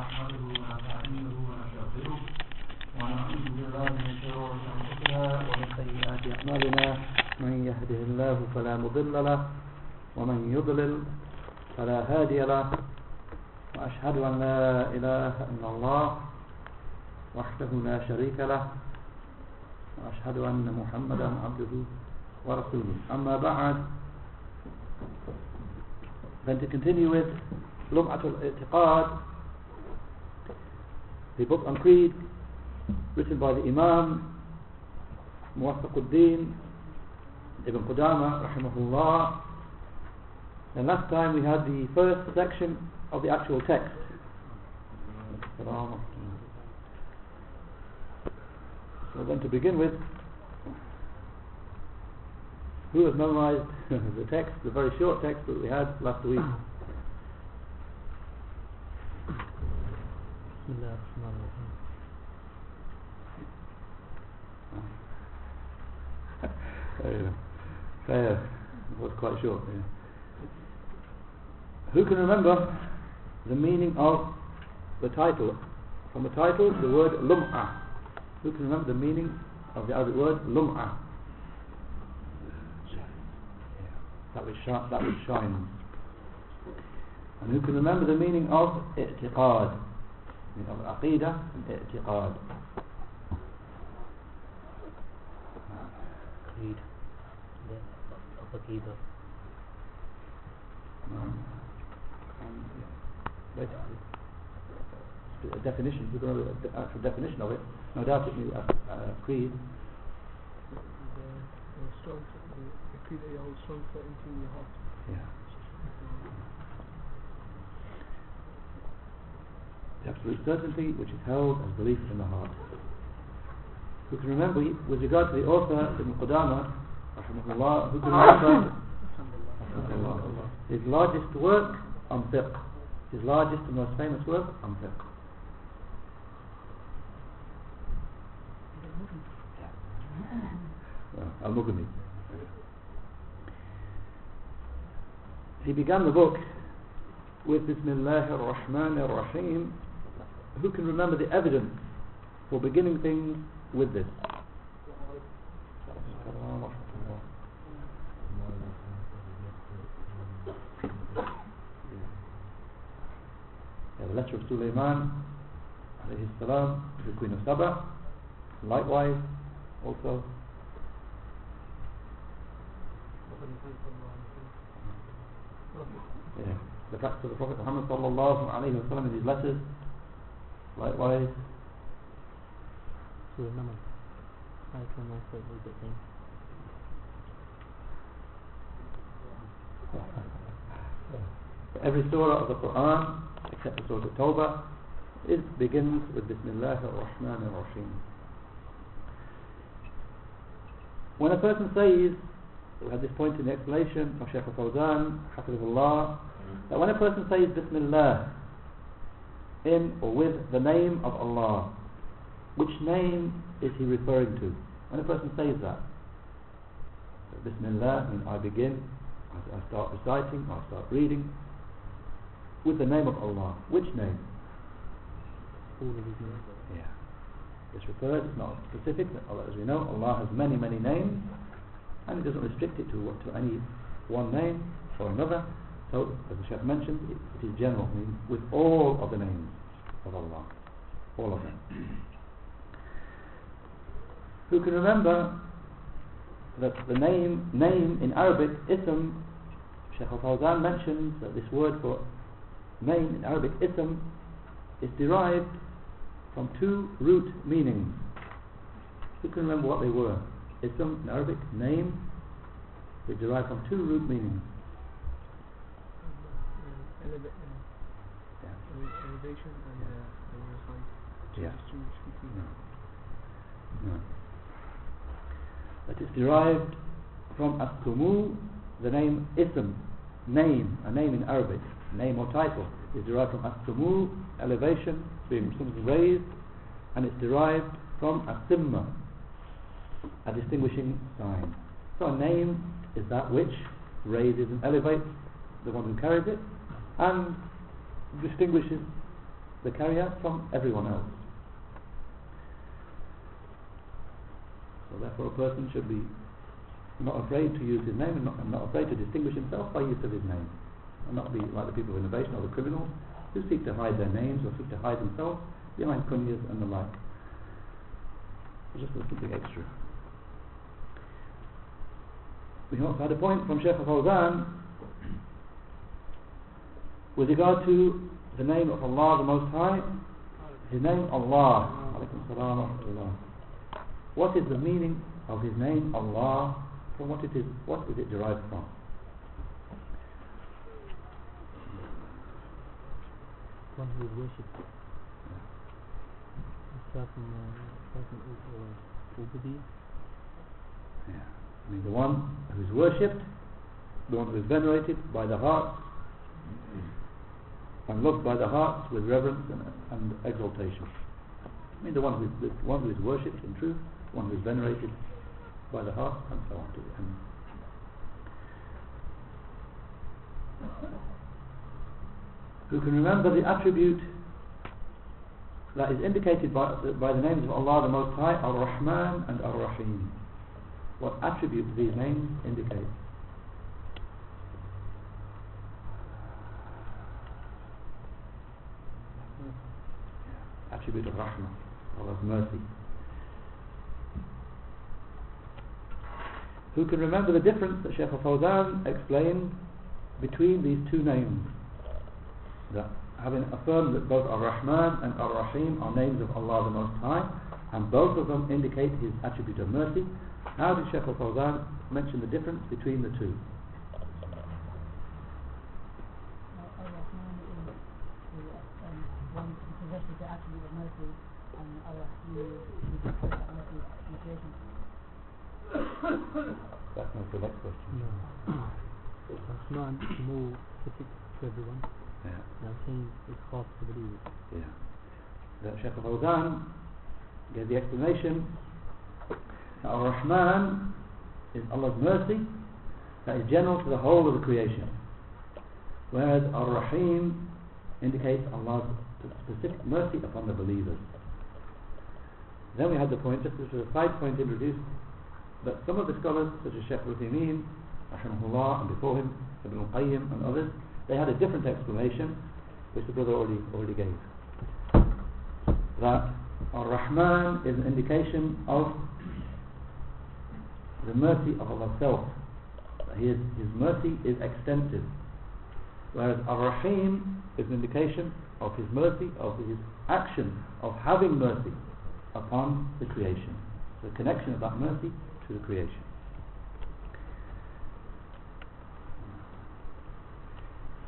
ونعوذ بالله من شرور أنفسنا ومن سيئات أعمالنا. من يهده الله فلا مضل له ومن يضلل فلا هادي له. وأشهد أن لا إله إلا الله وحده لا شريك له. وأشهد أن محمدا عبده ورسوله. أما بعد Then to continue with Lum'at al-I'tiqad, the book on creed written by the Imam Muwaffaq Ibn Qudama rahimahullah. And last time we had the first section of the actual text. So then to begin with, who has memorized the text, the very short text that we had last week? Was quite short. Yeah. Who can remember the meaning of the title? From the title, the word lum'ah. Who can remember the meaning of the Arabic word lum'ah? That which, that which shines. And who can remember the meaning of i'tiqad? Meaning of aqidah and i'tiqad. creed of Aqidah. Um, a definition, we're going to the actual definition of it. No doubt it means a, a creed. the, the strong, the, the creed that you hold strong certainty in your heart. Yeah. The absolute certainty which is held as belief in the heart. Who can remember, with regard to the author, Ibn Qudama, who can remember his largest work on fiqh, his largest and most famous work on fiqh. Al-Mughni. He began the book with Bismillah ar-Rahman ar-Rahim. Who can remember the evidence for beginning things with this? Yeah, the letter of Sulaiman alayhi the Queen of Saba. Likewise, also yeah, the fact of the Prophet Muhammad sallallahu alayhi wa sallam in his letters. Likewise, So remember, I can also read the thing. every surah of the Quran, except the Surah At-Tawbah, it begins with Bismillah ar-Rahman ar-Rahim. When a person says, we had this point in the explanation from Shaykh al-Fawzan, Hafizullah, that when a person says Bismillah in or with the name of Allah, which name is he referring to? When a person says that, Bismillah, I mean I begin, I I start reciting, I start reading, with the name of Allah. Which name? All of these names. Yeah. It's referred, it's not specific, as we know, Allah has many, many names, and it doesn't restrict it to, to any one name or another. So, as the Sheikh mentioned, it, is general, I mean, with all of the names of Allah. All of them. Who can remember that the name, name in Arabic, ism, Sheikh Al-Fawzan mentions that this word for name in Arabic, ism, is derived from two root meanings. Who can remember what they were? Ism in Arabic, name, is derived from two root meanings. Eleva- uh, elevation and uh, and. Yeah. Distinguish between No. No. That is derived from as-sumu, the name ism, name, a name in Arabic, name or title, is derived from as-sumu, elevation, being something raised, and it's derived from as-simma, a distinguishing sign. So a name is that which raises and elevates the one who carries it, and distinguishes the carrier from everyone else. So therefore a person should be not afraid to use his name and not, and not afraid to distinguish himself by use of his name. And not be like the people of innovation or the criminals who seek to hide their names or seek to hide themselves behind kunyas and the like. Just something extra. We also had a point from Sheikh Fawzan with regard to the name of Allah the Most High. His name Allah. Alaykum salam wa rahmatullah. What is the meaning of his name Allah? From what it is what is it derived from? One who is worshipped. Start from start from U- Yeah. I mean the one who is worshipped, the one who is venerated by the heart and loved by the heart with reverence and, and exaltation. I mean the one who is, the one who is worshipped in truth, one who is venerated by the heart and so on to the end. Who can remember the attribute that is indicated by, by the names of Allah the Most High, Ar-Rahman and Ar-Rahim. What attribute these names indicate? Attribute of Rahmah, Allah's mercy. Who can remember the difference that Shaykh Fawzan explained between these two names? That having affirmed that both Ar-Rahman and Ar-Rahim are names of Allah the Most High, and both of them indicate His attribute of mercy, how did Shaykh Fawzan mention the difference between the two? Ar-Rahman is the, um, one who possesses the attribute of mercy, and Ar-Rahim is who possesses that mercy in creation. That's my next question. No. Rahman is more specific to everyone. Yeah. Now Rahim is hard to believers. Yeah. That Shaykh Fawzan gave the explanation that Ar-Rahman is Allah's mercy that is general to the whole of the creation. Whereas Ar-Rahim indicates Allah's specific mercy upon the believers. Then we had the point, just as a side point introduced, that some of the scholars, such as Shaykh Uthaymeen, Rahimahullah, and before him, Ibn al-Qayyim and others, they had a different explanation, which the brother already, already gave. That Ar-Rahman is an indication of the mercy of Allah self. That His, his mercy is extensive. Whereas Ar-Rahim is an indication of His mercy, of His action of having mercy upon the creation. The connection of that mercy to the creation.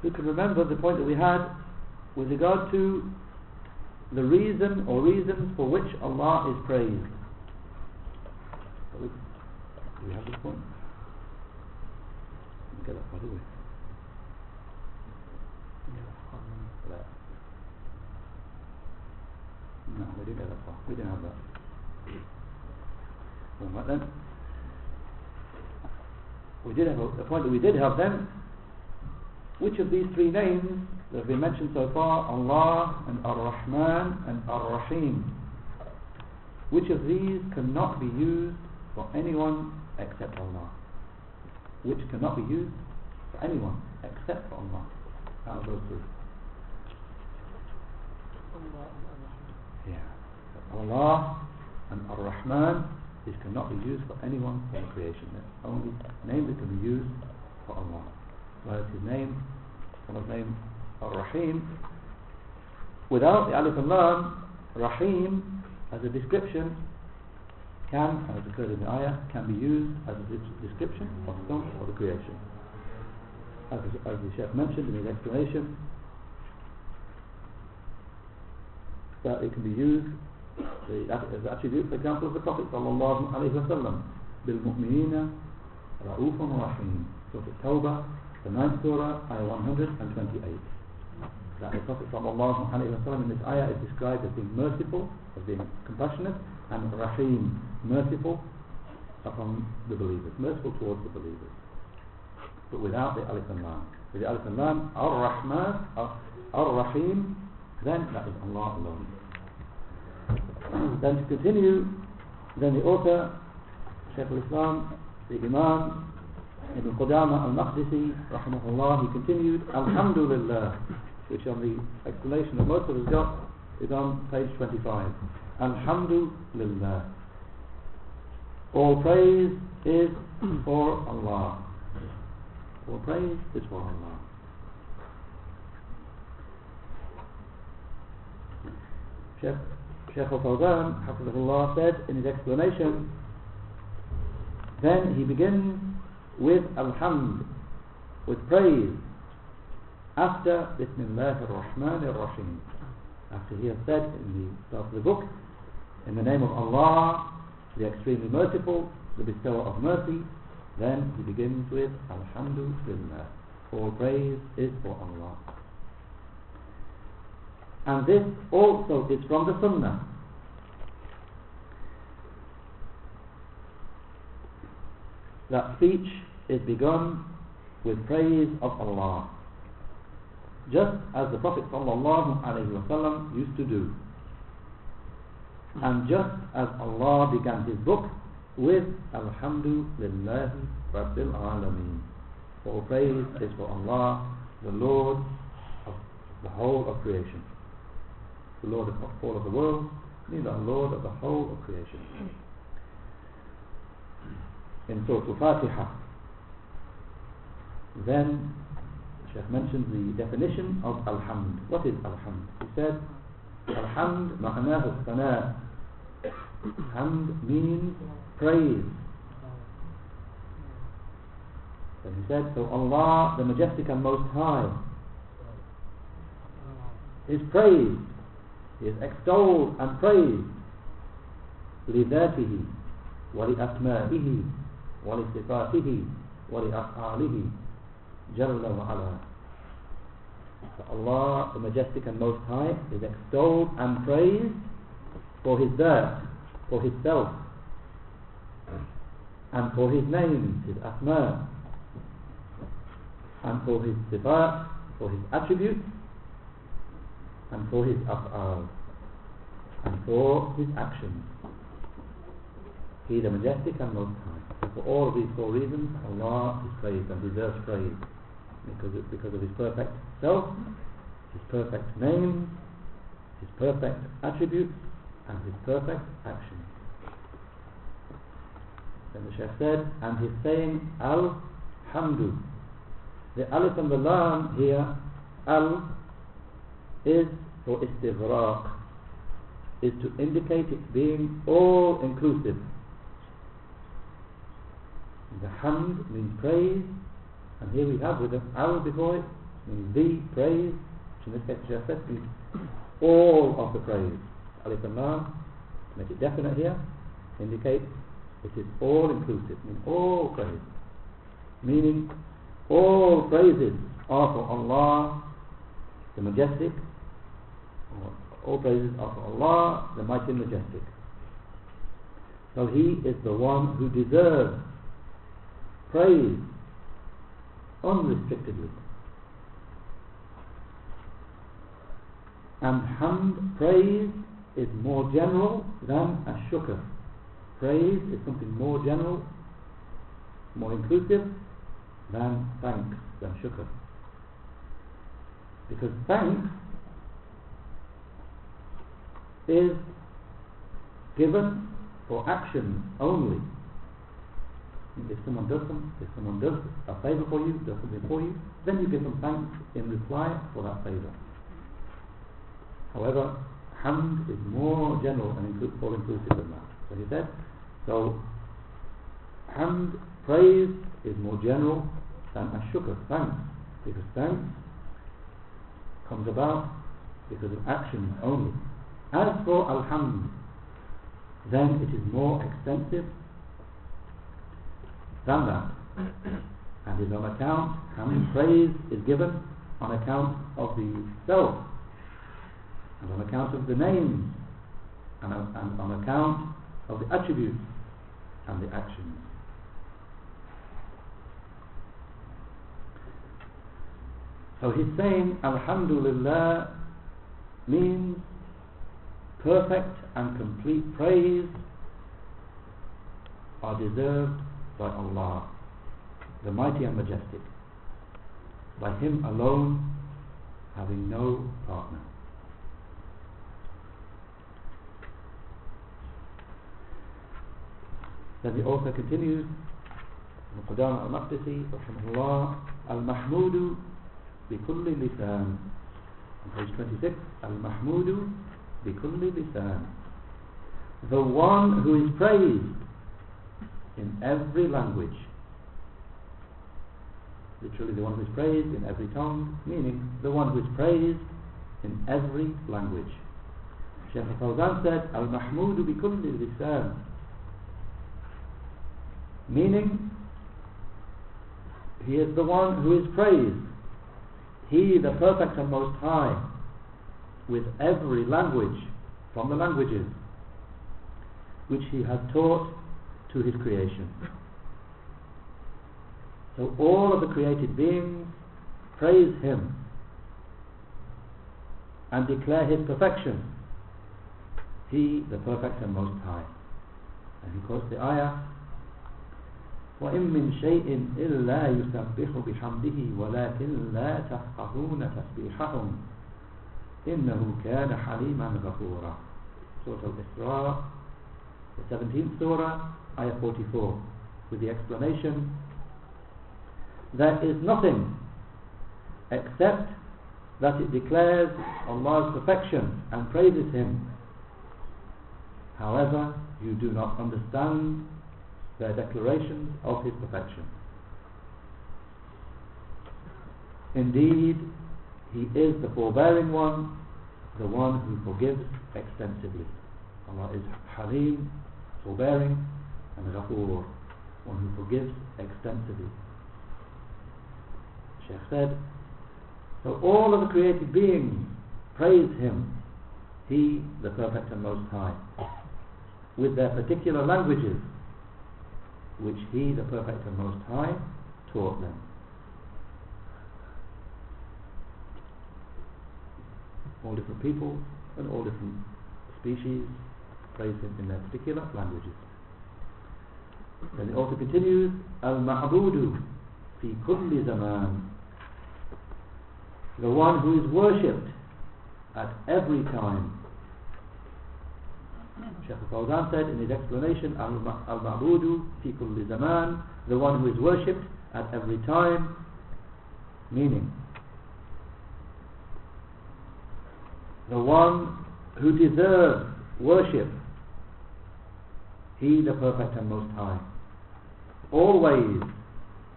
Who can remember the point that we had with regard to the reason or reasons for which Allah is praised? Do we, have this point? Get that far, did we? Yeah, I can't remember. That. No, we didn't get that far. We didn't have that. Then. We did have the point that we did have then. Which of these three names that have been mentioned so far, Allah and Ar-Rahman and Ar-Rahim, which of these cannot be used for anyone except Allah? Which cannot be used for anyone except for Allah? Out of those three. Allah and Ar-Rahman. Yeah. Allah and Ar-Rahman, these cannot be used for anyone in creation. They're only name that can be used for Allah. Whereas his name, Allah's name, Ar-Rahim, without the Alif and Lam, Rahim, as a description, can, as occurred in the ayah, can be used as a description of some or the creation. As, as the Sheikh mentioned in his explanation, that it can be used the, as attribute, for example, of the Prophet sallallahu alaihi wasallam, بالمؤمنين رؤوف رحيم. Surah Tawbah, the ninth surah, ayah 128. That the Prophet sallallahu alaihi wasallam in this ayah is described as being merciful, as being compassionate, and rahim, merciful upon the believers, merciful towards the believers. But without the alif and lam. With the alif and lam, ar-Rahman, ar-Rahim then that is Allah alone. then to continue, then the author, Shaykh al-Islam, the Imam, Ibn Qudama al-Maqdisi, rahimahullah, he continued, Alhamdulillah, which on the explanation that most of us got is on page 25. Alhamdulillah. All praise is for Allah. All praise is for Allah. Sheikh, Sheikh al-Fawzan, Hafizahullah, said in his explanation, then he begins with Alhamd, with praise, after Bismillah ar-Rahman ar-Rahim. After he has said in the start of the book, in the name of Allah, the extremely merciful, the bestower of mercy, then he begins with Alhamdulillah. All praise is for Allah. And this also is from the Sunnah. That speech is begun with praise of Allah. Just as the Prophet ﷺ used to do. And just as Allah began his book with Alhamdulillah Rabbil Alameen. All praise is for Allah, the Lord of the whole of creation the Lord is not all of the world, neither Lord of the whole of creation. In Surah Al-Fatiha, then Sheikh mentions the definition of Alhamd. What is Alhamd? He said, Alhamd ma'anah al-sana. Hamd means praise. And he said, so Allah, the Majestic and Most High, is praised He is extolled and praised. لذاته ولأسمائه ولصفاته ولأفعاله جل وعلا So Allah, the Majestic and Most High, is extolled and praised for His dirt, for His self, and for His names, His asma, and for His sifat, for His attributes, and for His af'al, and for His actions. He the Majestic and Most High. For all these four reasons, Allah is praised and deserves praise because of, because of His perfect self, His perfect name, His perfect attributes, and His perfect actions. Then the Shaykh said, and he's saying Al-Hamdu. The Alif and the Lam here, Al is for istighraq, is to indicate it being all inclusive. The Hamd means praise, and here we have with the Al before it, means the praise, which in this means all of the praise. Alif and Lam, to make it definite here, indicate it is all inclusive, meaning all praise. Meaning all praises are for Allah, the Majestic, all praises are for Allah, the Mighty and Majestic. So He is the one who deserves praise unrestrictedly. And hamd, praise, is more general than a shukr. Praise is something more general, more inclusive than thanks, than shukr. Because thanks is given for action only. If someone does some, if someone does a favor for you, does something for you, then you give them thanks in reply for that favor. However, hamd is more general and inclu- all inclusive than that. So he said, so hamd, praise, is more general than ashukr, thanks, because thanks comes about because of action only. As for alhamd, then it is more extensive than that. and is on account, hamd, praise is given on account of the self, and on account of the name, and and on account of the attributes and the actions. So he's saying, Alhamdulillah, means perfect and complete praise are deserved by Allah the mighty and majestic by him alone having no partner Then the author continues, Qudam al-Maqdisi, al-Mahmudu bi kulli lisan. On page 26, al-Mahmudu بكل لسان the one who is praised in every language literally the one who is praised in every tongue meaning the one who is praised in every language Shaykh al-Fawzan said al-Mahmudu بكل لسان meaning he is the one who is praised he the perfect and most high with every language from the languages which he has taught to his creation so all of the created beings praise him and declare his perfection he the perfect and most high and he quotes the ayah وإن من شيء إلا يسبح بحمده ولكن لا تفقهون تسبيحهم إنه كان حليما غفورا Surah Al-Isra the 17th Surah Ayah 44 with the explanation there is nothing except that it declares Allah's perfection and praises Him however you do not understand their declarations of his perfection. Indeed, he is the forbearing one, the one who forgives extensively. Allah is Halim, forbearing, and Ghafoor, one who forgives extensively. Sheikh said, so all of the created beings praise him, he the perfect and most high, with their particular languages which he, the perfect and most high, taught them. All different people and all different species praise him in their particular languages. Then it also continues, Al-Ma'budu fi kulli zaman. The one who is worshipped at every time. Shaykh al-Fawzan said in his explanation, Al-Ma'budu fi kulli zaman, the one who is worshipped at every time, meaning the one who deserves worship, he the perfect and most high, always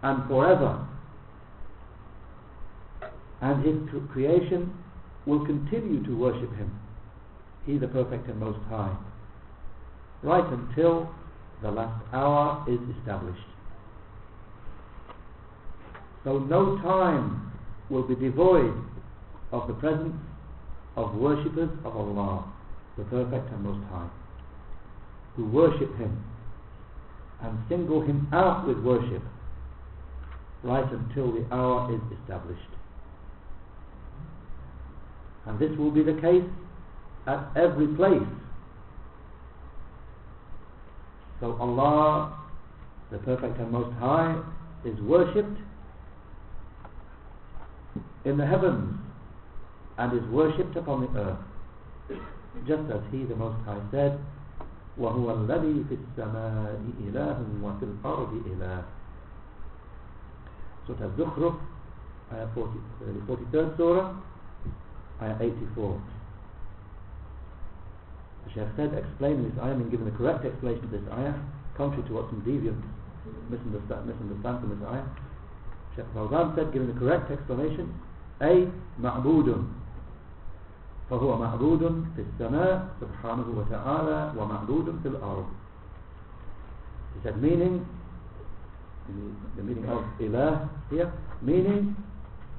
and forever, and his creation will continue to worship him, he the perfect and most high. Right until the last hour is established. So no time will be devoid of the presence of worshippers of Allah, the Perfect and Most High, who worship Him and single Him out with worship right until the hour is established. And this will be the case at every place. So Allah, the Perfect and Most High, is worshipped in the heavens and is worshipped upon the earth. Just as he the Most High said وهو الذي في السماء إله وفي الأرض إله Surah Zukhruf ayah 40, uh, the 43rd surah ayah 84 The Shaykh said explaining this ayah and giving the correct explanation of this ayah contrary to what some deviants misunderstand, misunderstand from this ayah. Shaykh Fawzan said giving the correct explanation "A معبود فهو معبود في السماء سبحانه وتعالى ومعبود في الأرض He said meaning the meaning of ilah here meaning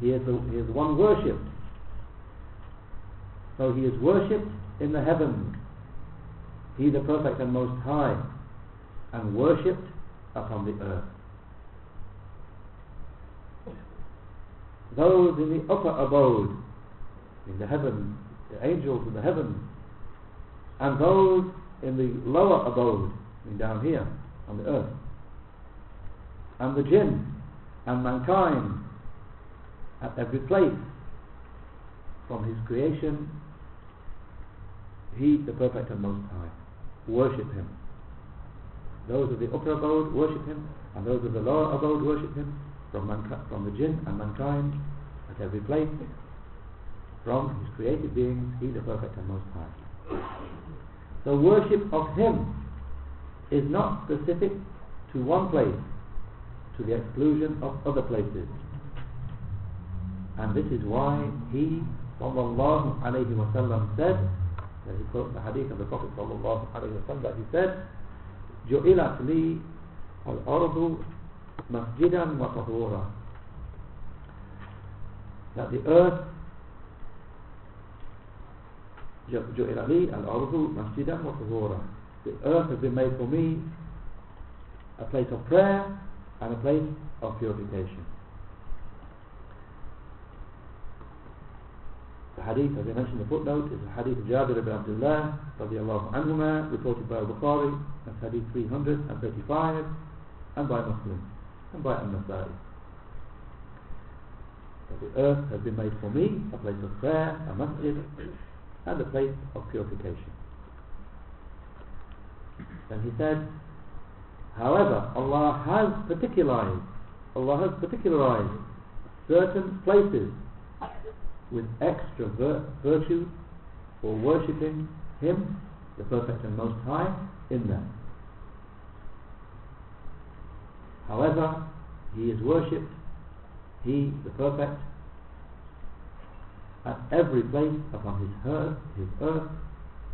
he is, the, he is one worshipped so he is worshipped in the heavens he the perfect and most high and worshipped upon the earth those in the upper abode in the heavens the angels in the heavens, and those in the lower abode, down here on the earth, and the jinn and mankind at every place from his creation, he, the perfect and most high, worship him. Those of the upper abode worship him, and those of the lower abode worship him, from, from the jinn and mankind at every place, from his created beings, he, the perfect and most high. The worship of him is not specific to one place, to the exclusion of other places. And this is why he, sallallahu alayhi wa sallam, said, that he quotes the hadith of the Prophet sallallahu alayhi wa sallam, that he said, جُعِلَتْ لِي الْأَرْضُ مَسْجِدًا وَطَهُورًا That the earth ج- جُعِلَ لِي الْأَرْضُ مَسْجِدًا وَطَهُورًا The earth has been made for me a place of prayer and a place of purification. The hadith, as I mentioned in the footnote, is the hadith of Jabir ibn Abdullah radiallahu anhuma, reported by Bukhari, that's hadith 335, and by Muslim, and by An-Nasai. That the earth has been made for me a place of prayer, a masjid, and the place of purification. Then he said, however, Allah has particularized, Allah has particularized certain places with extra vir- virtue for worshipping Him, the Perfect and Most High, in them. However, He is worshipped, He, the Perfect, at every place upon His earth, His earth,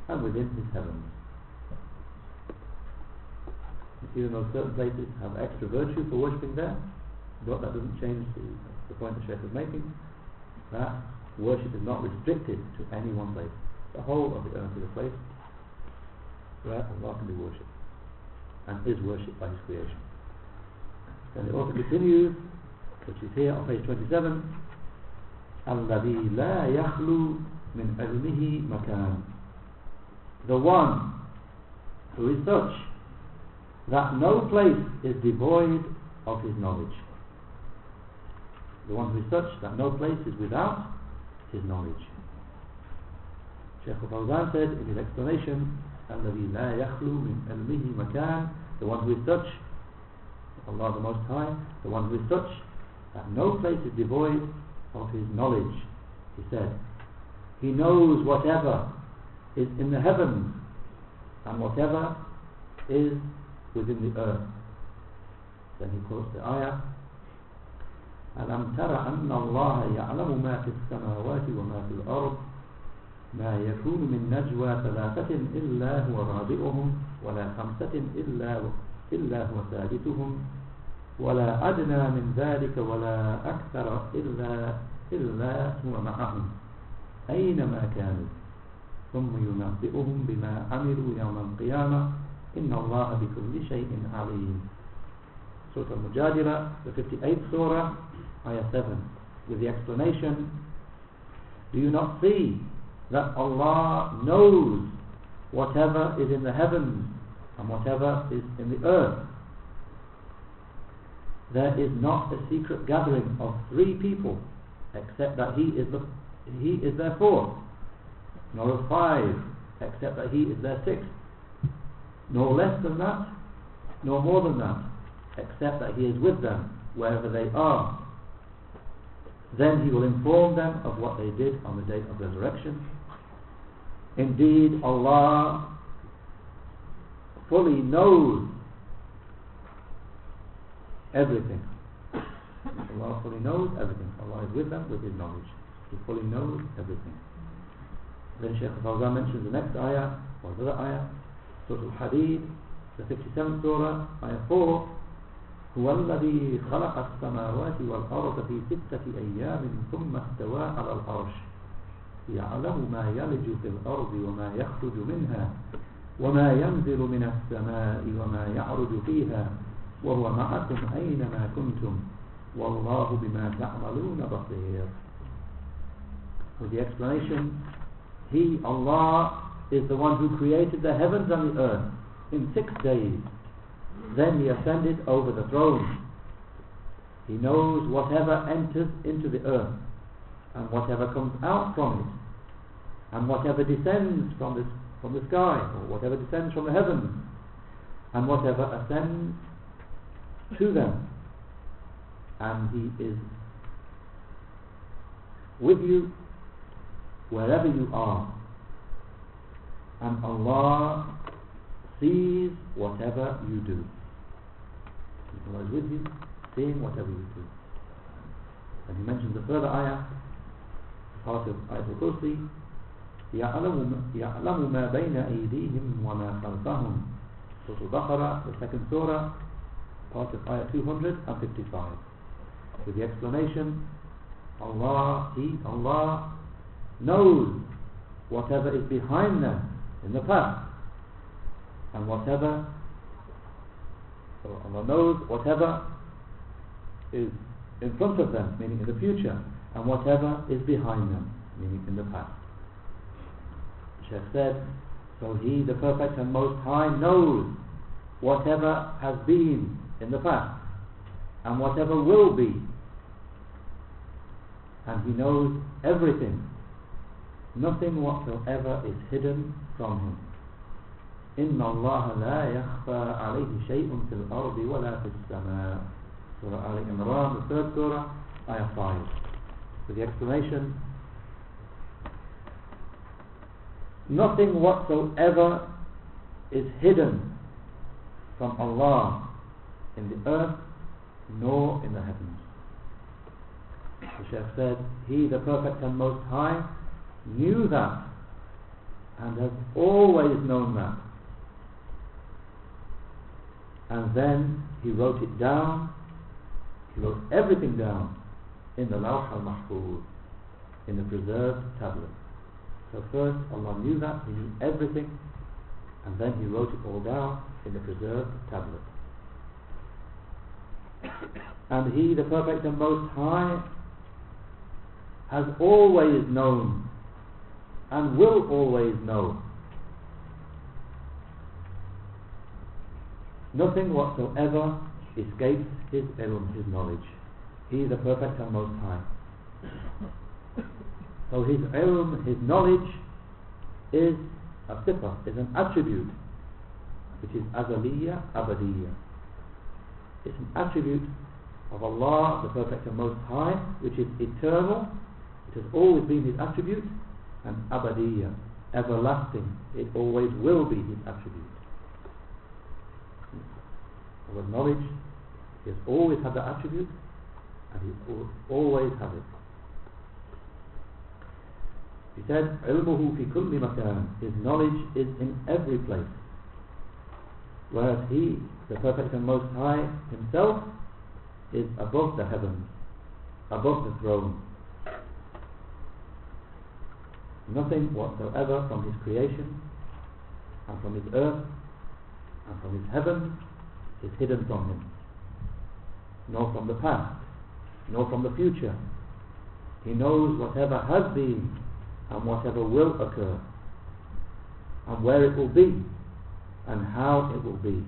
and within His heavens. Even though certain places have extra virtue for worshipping there, but that doesn't change the, the point the Sheikh is making. That worship is not restricted to any one place. The whole of the earth is a place where Allah can be worshipped and is worshipped by His creation. Then it also continues, which is here on page 27, الذي لا يخلو من علمه مكان The one who is such that no place is devoid of his knowledge. The one who is such that no place is without his knowledge. Shaykh al-Fawzan said in his explanation, الذي لا يخلو من علمه مكان The one who is such, Allah the Most High, the one who is such that no place is devoid of his knowledge. He said, He knows whatever is in the heavens and whatever is within the earth. Then he quotes the ayah, ألم تر أن الله يعلم ما في السماوات وما في الأرض ما يكون من نجوى ثلاثة إلا هو رابعهم ولا خمسة إلا إلا هو سادسهم ولا أدنى من ذلك ولا أكثر إلا إلا هو معهم أينما كانوا ثم ينبئهم بما عملوا يوم القيامة إن الله بكل شيء عليم Surah Al-Mujadila, the 58th Surah, Ayah 7, with the explanation, Do you not see that Allah knows whatever is in the heavens and whatever is in the earth? There is not a secret gathering of three people except that He is, the, he is their fourth, nor of five except that He is their sixth, nor less than that, nor more than that except that he is with them wherever they are. Then he will inform them of what they did on the day of resurrection. Indeed, Allah fully knows everything. Allah fully knows everything. Allah is with them with His knowledge. He fully knows everything. Then Shaykh Fawzan mentions the next ayah, or the other ayah, Surah Al-Hadid, the 57th Surah, ayah 4, هو الذي خلق السماوات والأرض في ستة أيام ثم استوى على العرش يعلم ما يلج في الأرض وما يخرج منها وما ينزل من السماء وما يعرج فيها وهو معكم أينما كنتم والله بما تعملون بصير With the explanation He, Allah, is the one who created the heavens and the earth in six days. Then He ascended over the throne. He knows whatever enters into the earth and whatever comes out from it and whatever descends from the, from the sky or whatever descends from the heavens and whatever ascends to them. And He is with you wherever you are. And Allah sees whatever you do. Allah is with you, seeing whatever you do. And he mentions a further ayah, part of Ayat al-Kursi, يعلم, يعلم ما بين أيديهم وما خلفهم Surah Al-Baqarah, the second surah, part of ayah 255. With the explanation, Allah, He, Allah knows whatever is behind them in the past and whatever so Allah knows whatever is in front of them, meaning in the future, and whatever is behind them, meaning in the past. The Sheikh said, so He, the Perfect and Most High, knows whatever has been in the past and whatever will be. And He knows everything. Nothing whatsoever is hidden from Him. إن الله لا يخفى عليه شيء في الأرض ولا في السماء Surah Al Imran, the third surah, ayah 5. With the explanation, nothing whatsoever is hidden from Allah in the earth nor in the heavens. The Shaykh said, He, the Perfect and Most High, knew that and has always known that. And then he wrote it down, he wrote everything down in the Lawh al-Mahfuz, in the preserved tablet. So first Allah knew that, He knew everything, and then He wrote it all down in the preserved tablet. And He, the Perfect and Most High, has always known and will always know. Nothing whatsoever escapes His ilm, His knowledge. He is the Perfect and Most High. So His ilm, His knowledge is a sifa, is an attribute which is azaliya, abadiyya. It's an attribute of Allah, the Perfect and Most High, which is eternal. It has always been His attribute, and abadiyya, everlasting. It always will be His attribute. Allah's knowledge, He has always had that attribute, and He will always have it. He said, علمه في كل مكان. His knowledge is in every place. Whereas He, the Perfect and Most High Himself, is above the heavens, above the throne. Nothing whatsoever from His creation, and from His earth, and from His heaven is hidden from Him. Nor from the past, nor from the future. He knows whatever has been and whatever will occur, and where it will be, and how it will be.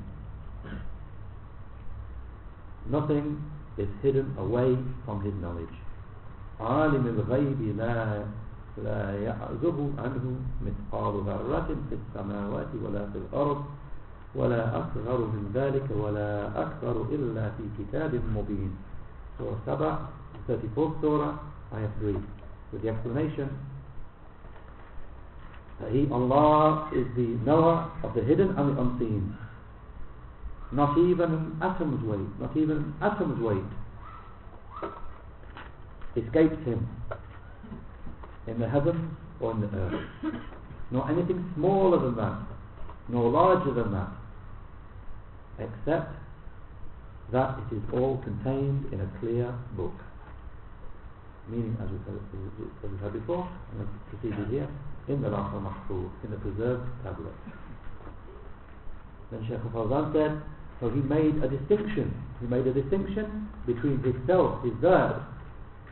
Nothing is hidden away from his knowledge. عالم الغيب لا لا يعزب عنه مثقال ذرة في السماوات ولا في الأرض ولا أصغر من ذلك ولا أكبر إلا في كتاب مبين Surah Saba, 34th Surah, Ayah 3 with the explanation that He, Allah, is the knower of the hidden and the unseen not even an atom's weight, not even an atom's weight escapes Him in the heavens or in the earth. Nor anything smaller than that, nor larger than that, except that it is all contained in a clear book. Meaning, as we said, as we said before, and proceeded here, in the Lawh al-Mahfuz, in the preserved tablet. Then Shaykh al-Fawzan said, so he made a distinction. He made a distinction between himself, his that,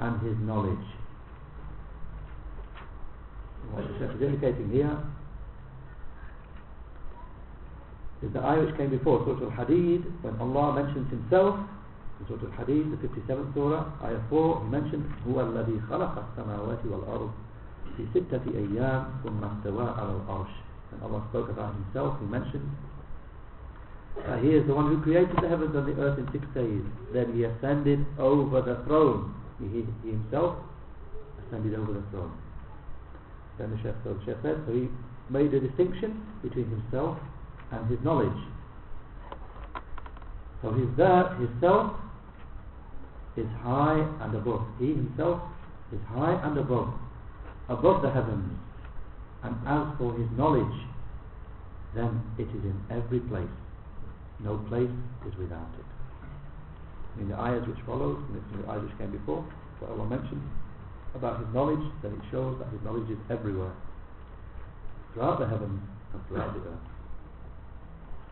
and his knowledge. what the Sheikh is indicating here is the ayah which came before Surah Al-Hadid when Allah mentions himself in Surah Al-Hadid the 57th surah ayah 4 he mentioned هو الذي خلق السماوات والأرض في ستة أيام ثم استوى على العرش and Allah spoke about himself he mentioned uh, he is the one who created the heavens and the earth in six days. Then he ascended over the throne. He, he himself ascended over the throne. Then the Sheikh, so the said so he made a distinction between himself and his knowledge. So his that his self is high and above. He himself is high and above above the heavens. And as for his knowledge then it is in every place no place is without it. I mean the ayahs which follow and the ayahs which came before what Allah mentioned about his knowledge then it shows that his knowledge is everywhere. Throughout the heavens and throughout the earth.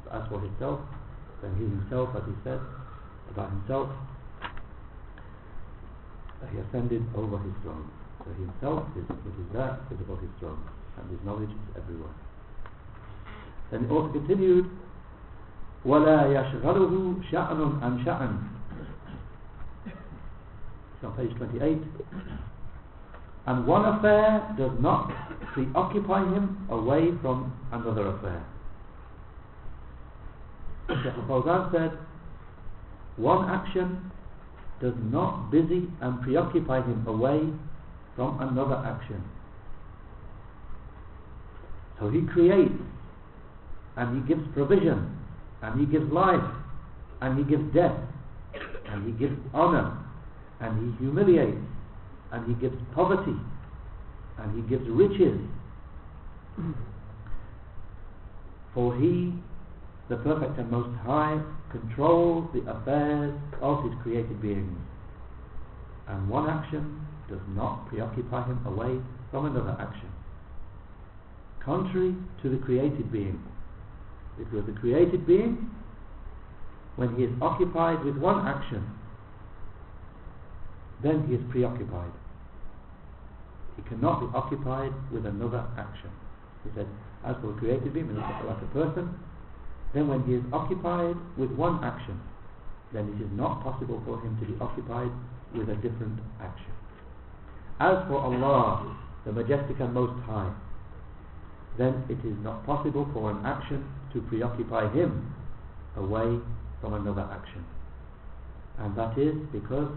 But as for himself then he himself as he said about himself that he ascended over his throne. So he himself is with his that is above his throne and his knowledge is everywhere. Then it also continued ولا يشغله شأن عن شأن it's on page 28 and one affair does not preoccupy him away from another affair Sheikh Al-Fawzan said one action does not busy and preoccupy him away from another action so he creates and he gives provision and he gives life and he gives death and he gives honor and he humiliates and he gives poverty and he gives riches. For he the perfect and most high controls the affairs of his created beings. And one action does not preoccupy him away from another action. Contrary to the created being because the created being when he is occupied with one action then he is preoccupied. He cannot be occupied with another action. He said as for the created being like a person then when he is occupied with one action then it is not possible for him to be occupied with a different action. As for Allah the majestic and most high then it is not possible for an action to preoccupy him away from another action. And that is because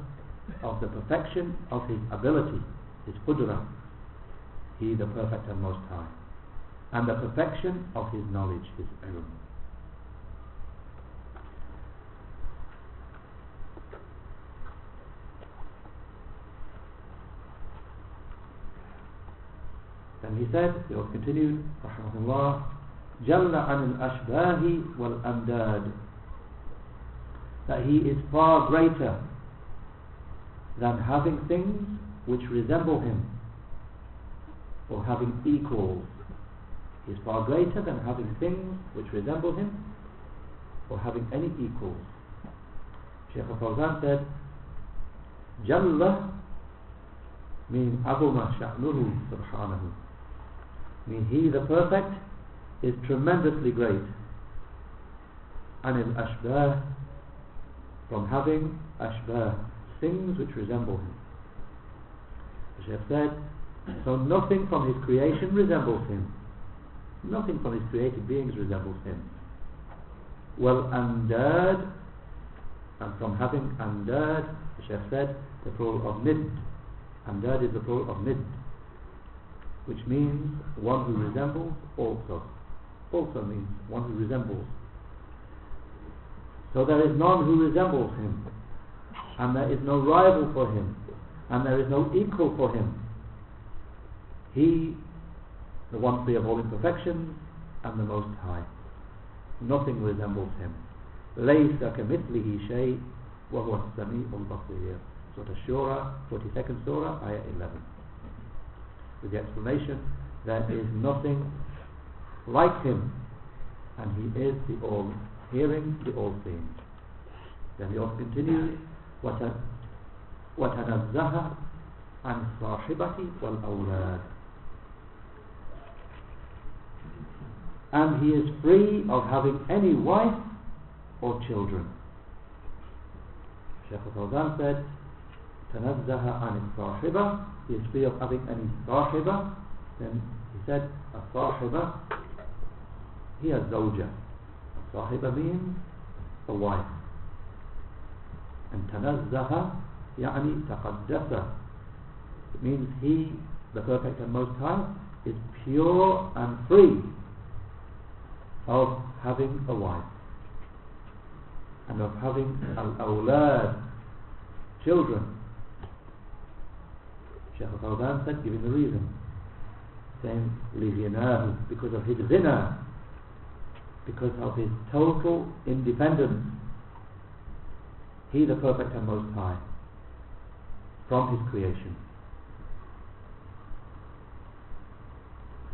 of the perfection of his ability his qudra. He the perfect and most high. And the perfection of his knowledge his ilm And he said, he also continued, rahimahullah, Jalla an al-ashbahi wal-amdad. That he is far greater than having things which resemble him or having equals. He is far greater than having things which resemble him or having any equals. Shaykh al-Fawzan said, Jalla means Abuma Sha'nuhu سبحانه mean he the perfect is tremendously great. And in ashbah from having ashbah things which resemble him. The Shaykh said so nothing from his creation resembles him. Nothing from his created beings resembles him. Well andad and from having andad the Shaykh said the plural of nid andad is the plural of nid which means one who resembles also also means one who resembles so there is none who resembles him and there is no rival for him and there is no equal for him he the one free of all imperfections and the most high nothing resembles him ليس كمثله شيء وهو السميع البصير Surah Shura 42nd Surah Ayah 11 with the explanation there is nothing like him and he is the all hearing the all seeing then he also continues وتنزه عن الصاحبة والأولاد and he is free of having any wife or children. Shaykh al-Fawzan said, تنزه عن الصاحبة he is free of having any صاحبة then he said الصاحبة هي الزوجة الصاحبة means a wife and تنزه يعني تقدس it means he the perfect and most high is pure and free of having a wife and of having al-awlad children Shaykh al-Fawzan said, giving the reason, saying, لِغِنَاهُ because of his ghina, because of his total independence, he the perfect and most high, from his creation.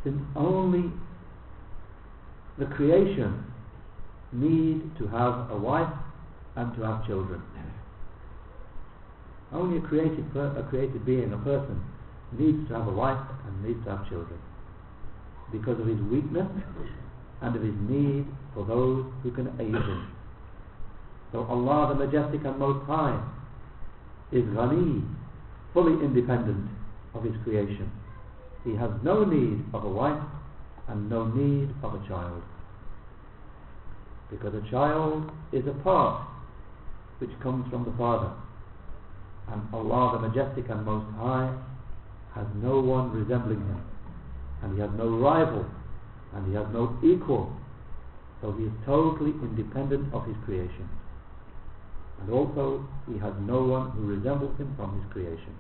Since only the creation need to have a wife and to have children only a created, a created being, a person, needs to have a wife and needs to have children because of his weakness and of his need for those who can aid him. So Allah the Majestic and Most High is Ghani, fully independent of his creation. He has no need of a wife and no need of a child. Because a child is a part which comes from the Father And Allah the Majestic and Most High has no one resembling him. And he has no rival. And he has no equal. So he is totally independent of his creation. And also he has no one who resembles him from his creation.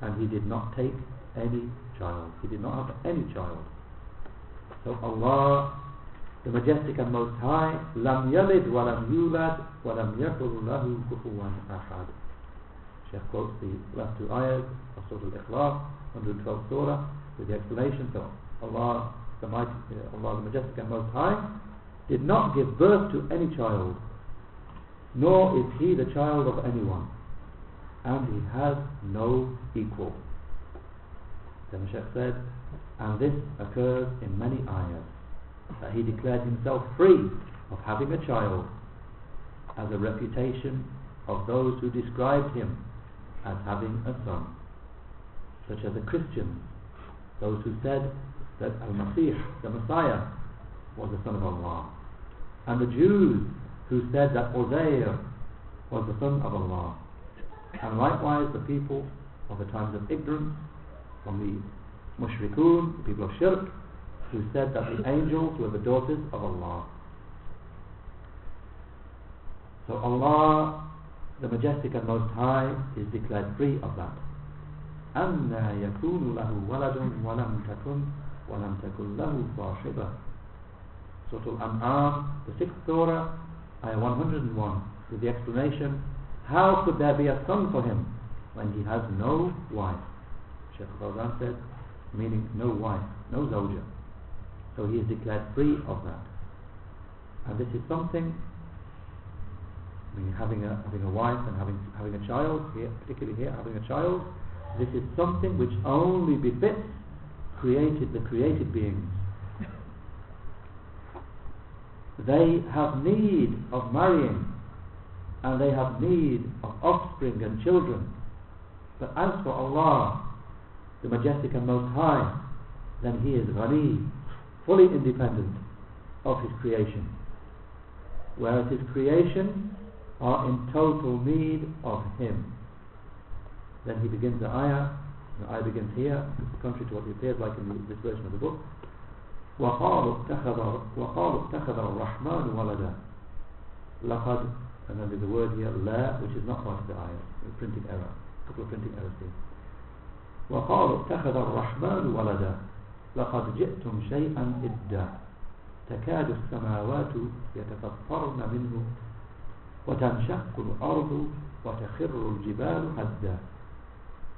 And he did not take any child. He did not have any child. So Allah the Majestic and Most High لم يلد ولم يولد ولم يكن له كفوا أحد Sheikh quotes the last two ayahs of Surah Al-Ikhlas, 112th Surah, with the explanation. So Allah, the Mighty, uh, Allah the Majestic and Most High, did not give birth to any child, nor is he the child of anyone, and he has no equal. Then the Sheikh said, and this occurs in many ayahs, that he declared himself free of having a child as a reputation of those who described him as having a son, such as the Christians, those who said that Al-Masih, the Messiah, was the son of Allah, and the Jews who said that Uzair was the son of Allah, and likewise the people of the times of ignorance, from the Mushrikun, the people of Shirk, who said that the angels were the daughters of Allah. So Allah the Majestic and Most High is declared free of that. أَنَّا يَكُونُ لَهُ وَلَدٌ وَلَمْ تَكُنْ وَلَمْ تَكُنْ لَهُ صَاحِبَةٌ Surah Al-An'am, the sixth surah, ayah 101, with the explanation, how could there be a son for him when he has no wife? Shaykh Fawzan said, meaning no wife, no zawja. So he is declared free of that. And this is something I mean, having a having a wife and having having a child here, particularly here, having a child, this is something which only befits created the created beings. They have need of marrying, and they have need of offspring and children. But as for Allah, the Majestic and Most High, then He is Ghani, fully independent of His creation. Whereas His creation are in total need of him. Then he begins the ayah, the ayah begins here, contrary to what it appears like in the, this version of the book. وقالوا اتخذ وقالوا اتخذ الرحمن ولدا لقد and then there's a word here لا which is not part of the ayah a printing error a couple of printing errors here وقالوا اتخذ الرحمن ولدا لقد جئتم شيئا إدا تكاد السماوات يتفطرن منه وتنشق الأرض وتخر الجبال هدا.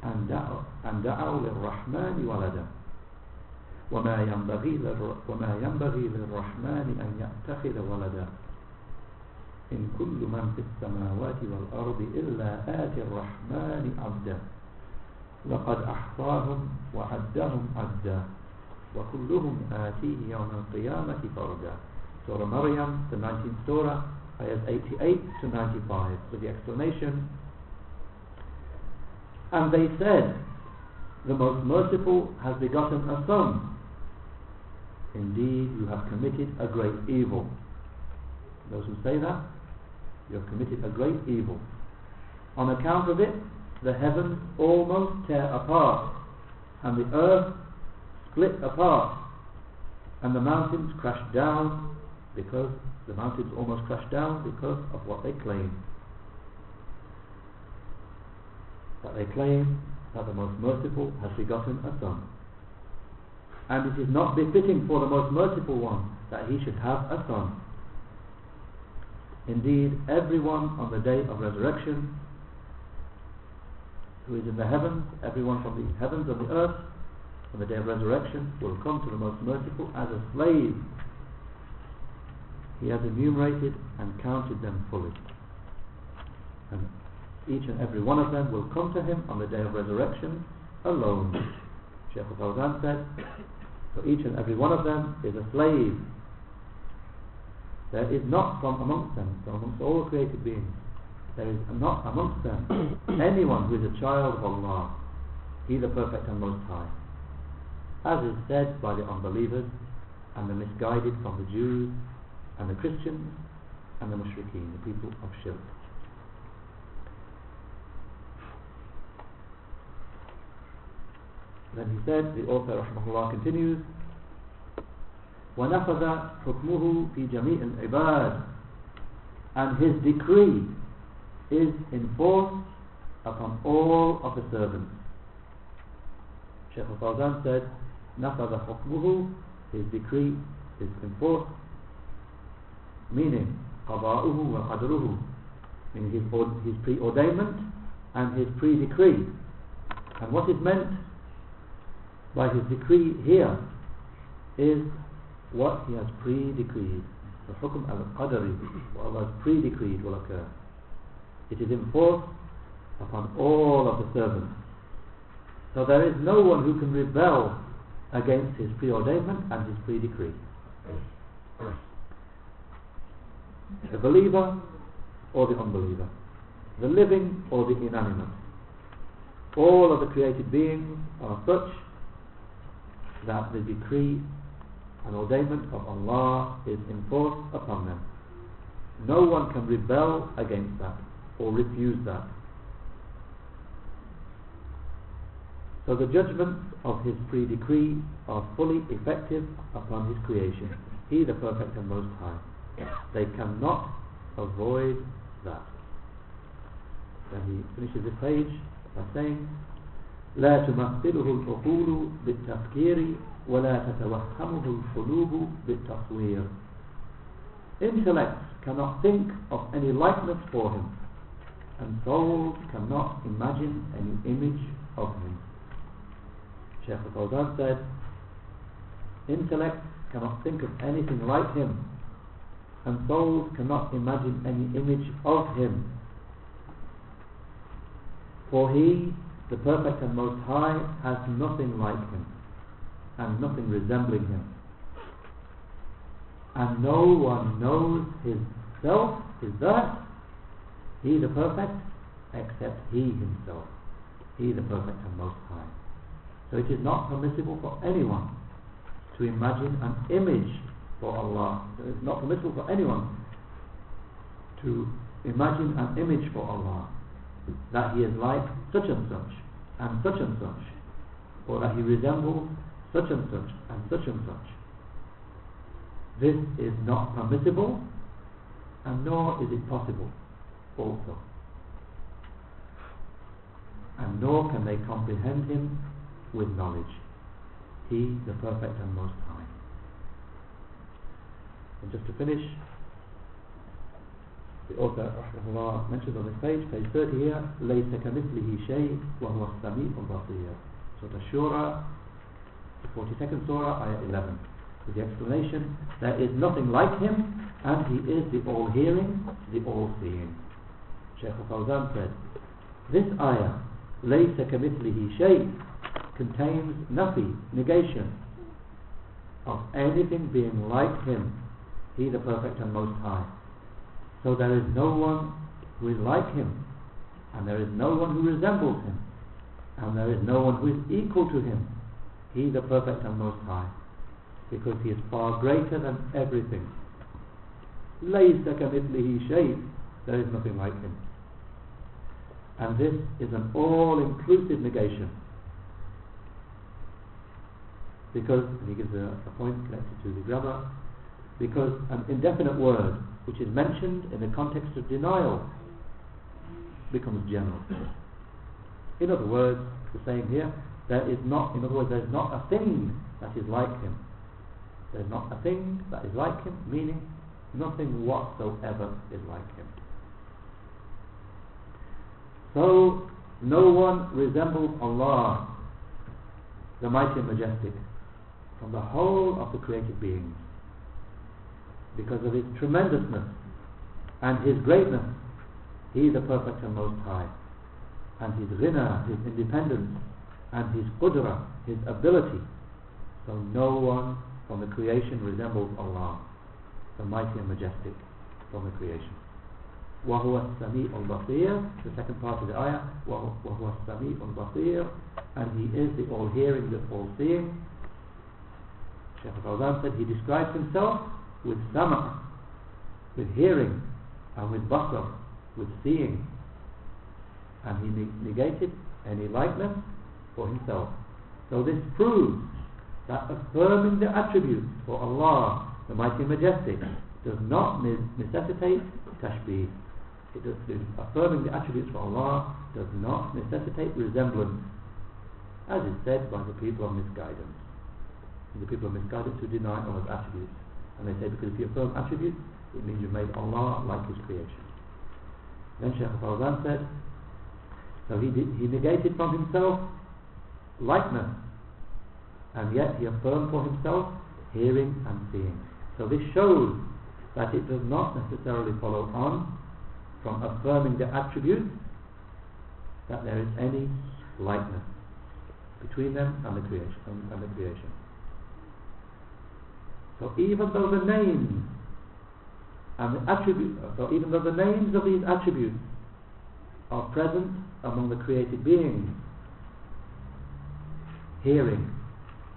أن دعوا, للرحمن ولدا. وما ينبغي وما ينبغي للرحمن أن يتخذ ولدا. إن كل من في السماوات والأرض إلا آتي الرحمن عبدا. لقد أحصاهم وعدهم عدا وكلهم آتيه يوم القيامة فردا. Maryam, the 19th Surah, ayahs 88 to 95, with the explanation. And they said, The Most Merciful has begotten a son. Indeed, you have committed a great evil. Those who say that, you have committed a great evil. On account of it, the heavens almost tear apart, and the earth split apart, and the mountains crash down because the mountains almost crash down because of what they claim. That they claim that the most merciful has begotten a son. And it is not befitting for the most merciful one that he should have a son. Indeed, everyone on the day of resurrection who is in the heavens, everyone from the heavens and the earth, on the day of resurrection, will come to the most merciful as a slave. He has enumerated and counted them fully. And each and every one of them will come to him on the day of resurrection alone. Shaykh al-Fawzan said, so each and every one of them is a slave. There is not from amongst them, from amongst all the created beings, there is not amongst them anyone who is a child of Allah, He the Perfect and Most High. As is said by the unbelievers and the misguided from the Jews and the Christians and the mushrikeen, the people of shirk. Then he said, the author rahmahullah continues, وَنَفَذَ حُكْمُهُ فِي جَمِيعِ الْعِبَادِ And his decree is enforced upon all of the servants. Shaykh al-Fawzan said, نَفَذَ حُكْمُهُ His decree is enforced, meaning qada'uhu wa qadruhu meaning his, his preordainment and his pre-decree. And what is meant by his decree here is what he has pre-decreed. The hukm al-qadari what Allah has pre-decreed will occur. It is enforced upon all of the servants. So there is no one who can rebel against his pre-ordainment and his pre-decree. The believer or the unbeliever, the living or the inanimate. All of the created beings are such that the decree and ordainment of Allah is enforced upon them. No one can rebel against that or refuse that. So the judgments of his pre-decree are fully effective upon his creation. He the perfect and most high. They cannot avoid that. Then he finishes this page by saying, لا تمثله العقول بالتفكير ولا تتوهمه القلوب بالتصوير Intellects cannot think of any likeness for him and souls cannot imagine any image of him. Shaykh al-Fawzan said, Intellect cannot think of anything like him and souls cannot imagine any image of him. For he, the perfect and most high, has nothing like him and nothing resembling him. And no one knows his self, his that, he the perfect, except he himself, he the perfect and most high. So it is not permissible for anyone to imagine an image for Allah. It is not permissible for anyone to imagine an image for Allah that he is like such and such and such and such or that he resembles such and such and such and such. This is not permissible and nor is it possible also. And nor can they comprehend him with knowledge. He, the perfect and most. And just to finish, the author rahmahullah mentions on this page, page 30 here, لَيْسَ كَمِثْلِهِ شَيْءٍ وَهُوَ السَّمِيعُ الْبَصِيرُ Surah Shura, the 42nd Surah, ayah 11. With the explanation, there is nothing like him, and he is the all-hearing, the all-seeing. Shaykh al-Fawzan said, this ayah, لَيْسَ كَمِثْلِهِ شَيْءٍ contains nafi, negation, of anything being like him, he the perfect and most high. So there is no one who is like him, and there is no one who resembles him, and there is no one who is equal to him, he the perfect and most high, because he is far greater than everything. لَيْسَ كَمِثْلِهِ شَيْءٍ There is nothing like him. And this is an all-inclusive negation. Because, and he gives a, a point connected to the grammar, because an indefinite word which is mentioned in the context of denial becomes general. In other words, the same here, there is not, in other words, there is not a thing that is like him. There is not a thing that is like him, meaning nothing whatsoever is like him. So, no one resembles Allah, the mighty and majestic, from the whole of the created beings because of his tremendousness and his greatness. He is the perfect and most high. And his Ghina, his independence and his qudra, his ability. So no one from the creation resembles Allah the mighty and majestic from the creation. وَهُوَ السَّمِيعُ الْبَصِيرُ the second part of the ayah. وَهُوَ السَّمِيعُ الْبَصِيرُ and he is the all-hearing, the all-seeing. Shaykh al said he describes himself with sama with hearing and with basar with seeing and he negated any likeness for himself so this proves that affirming the attributes for Allah the mighty majestic does not necessitate tashbih it does, affirming the attributes for Allah does not necessitate resemblance, as is said by the people of misguidance. The people of misguidance who deny Allah's attributes. And they say because if you affirm attributes, it means you've made Allah like His creation. Then Shaykh Fawzan said, so he, he negated from himself likeness, and yet he affirmed for himself hearing and seeing. So this shows that it does not necessarily follow on from affirming the attributes that there is any likeness between them and the creation and, and the creation. So even though the names and the attributes, so even though the names of these attributes are present among the created beings, hearing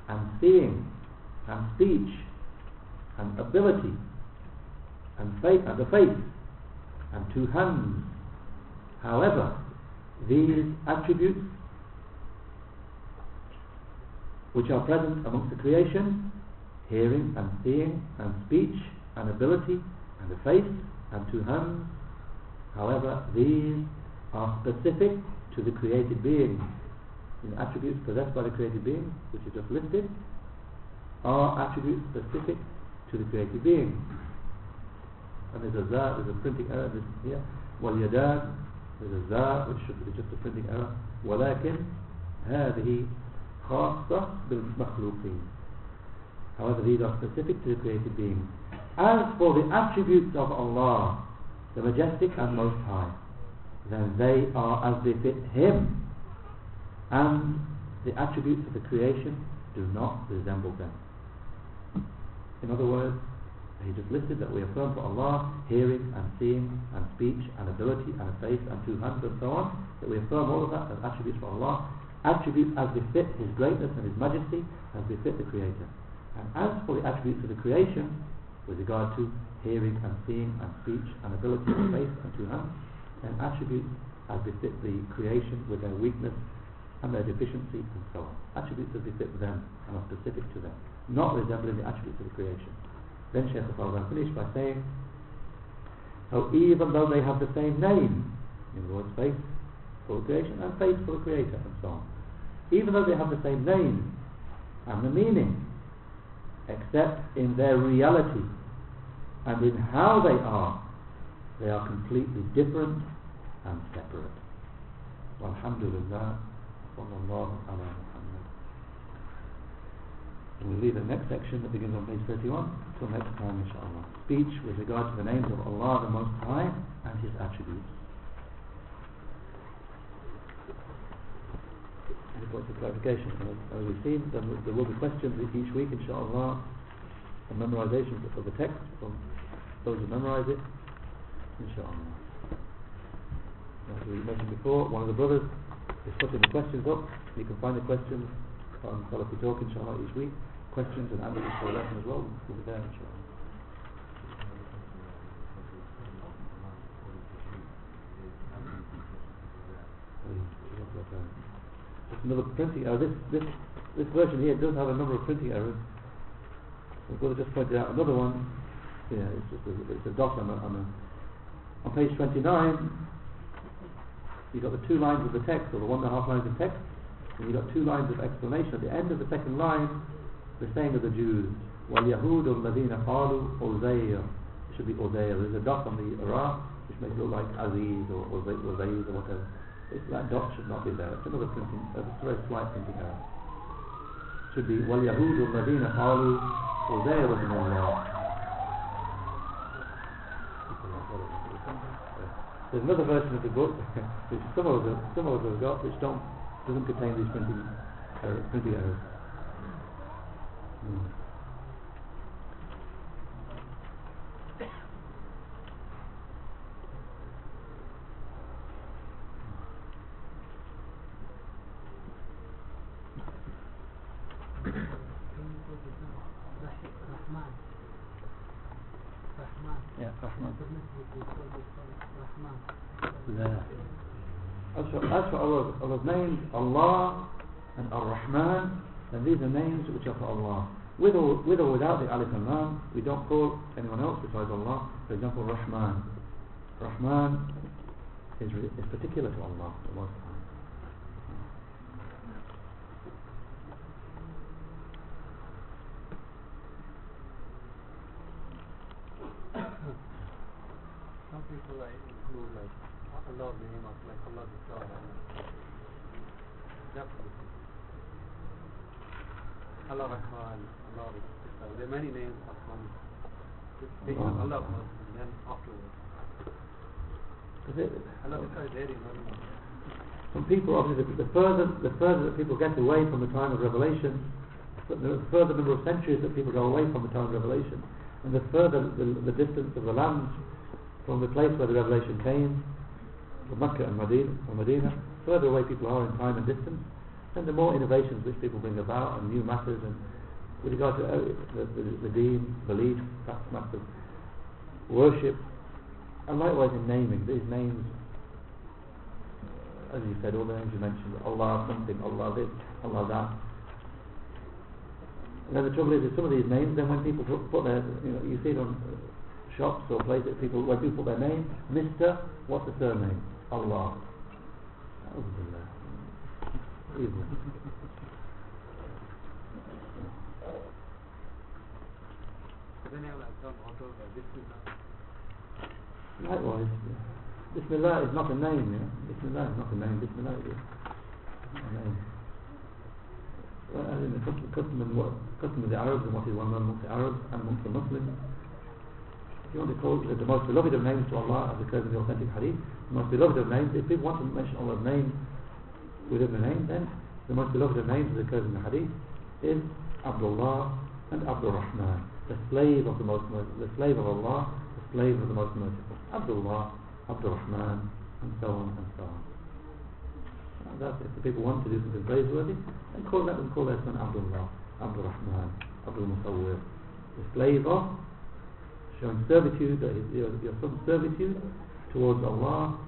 and seeing and speech and ability and faith and the faith and two hands. However, these attributes which are present amongst the creation, hearing and seeing and speech and ability and a face and two hands, however, these are specific to the created being. The attributes possessed by the created being, which is just listed, are attributes specific to the created being and there's a za, there's a printing error this here واليدان there's a za which should be just a printing error ولكن هذه خاصة بالمخلوقين however these are specific to the created beings as for the attributes of Allah the majestic and most high then they are as befit Him and the attributes of the creation do not resemble them in other words he just listed that we affirm for Allah hearing and seeing and speech and ability and a face and two hands and so on. That we affirm all of that as attributes for Allah. Attributes as befit His greatness and His majesty, as befit the Creator. And as for the attributes of the creation, with regard to hearing and seeing and speech and ability and face and two hands, then attributes as befit the creation with their weakness and their deficiency and so on. Attributes as befit them and are specific to them, not resembling the attributes of the creation. Then Shaykh al-Fawzan finished by saying, so even though they have the same name, in the word faith for creation and faith for the creator and so on, even though they have the same name and the meaning, except in their reality and in how they are, they are completely different and separate. Alhamdulillah, sallallahu alayhi and we'll leave the next section that begins on page 31 till next time, inshallah. Speech with regard to the names of Allah the Most High and His attributes. Points of clarification? As, as we've seen, there will be questions each week, inshallah, on memorization of the text from those who memorize it, inshallah. As we mentioned before, one of the brothers is putting the questions up. You can find the questions on Salafi Talk, inshallah, each week. Questions and answers for the lesson as well will be there, inshallah. Just another printing error. This, this, this version here does have a number of printing errors. The brother just pointed out another one. Yeah, it's just a, it's a dot on a, on a on page 29 you've got the two lines of the text or the one and a half lines of text and you've got two lines of explanation at the end of the second line the saying of the Jews وَالْيَهُودُ الَّذِينَ قَالُوا أُزَيْرٌ it should be Uzair there's a dot on the Ra which makes it look like Aziz or Uzay- Uzayz or whatever it's, that dot should not be there it's another printing uh, it's a very slight printing error should be وَالْيَهُودُ الَّذِينَ قَالُوا أُزَيْرٌ مِنَ اللَّهِ There's another version of the book which some of us some of us have got which don't doesn't contain these printing errors, printing errors. Hmm. Are names which are for Allah. With or, with or without the Alif and Lam, we don't call anyone else besides Allah. For example, Rahman. Rahman is, is particular to Allah. the. Some people like include like Allah's name of like Allah the God definitely. Allah Rahman, Allah Rizq. There are many names of from speaking of Allah first and then afterwards. Allah is very Some people, obviously, the, the further the further that people get away from the time of revelation, the further number of centuries that people go away from the time of revelation, and the further the, the distance of the land from the place where the revelation came, from Mecca and Medina, or Medina, further away people are in time and distance, then the more innovations which people bring about and new matters and with regard to uh, the, the, the deen, belief, matters, worship, and likewise in naming, these names as you said, all the names you mentioned, Allah something, Allah this, Allah that. And then the trouble is, with some of these names, then when people put, put their, you know, you see it on uh, shops or places, people, when people put their name, Mr. What's the surname? Allah. Likewise, yeah. Bismillah is not a name, yeah. Bismillah is not a name. Bismillah is a name. Well, in the custom, what, custom of the Arabs and what is well known amongst the Arabs and amongst the Muslims. If you want to call it the most beloved of names to Allah, as occurs in the authentic hadith, the most beloved of names, if people want to mention Allah's name within the name, then the most beloved names, occurs in the hadith, is Abdullah and Abdul Rahman, the slave of the most the slave of Allah, the slave of the most merciful. Abdullah, Abdul Rahman, and so on and so on. And that's if the people want to do something praiseworthy, then call let them call their son Abdullah, Abdul Rahman, Abdul Musawwir, the slave of showing servitude, that your, your son's servitude towards Allah,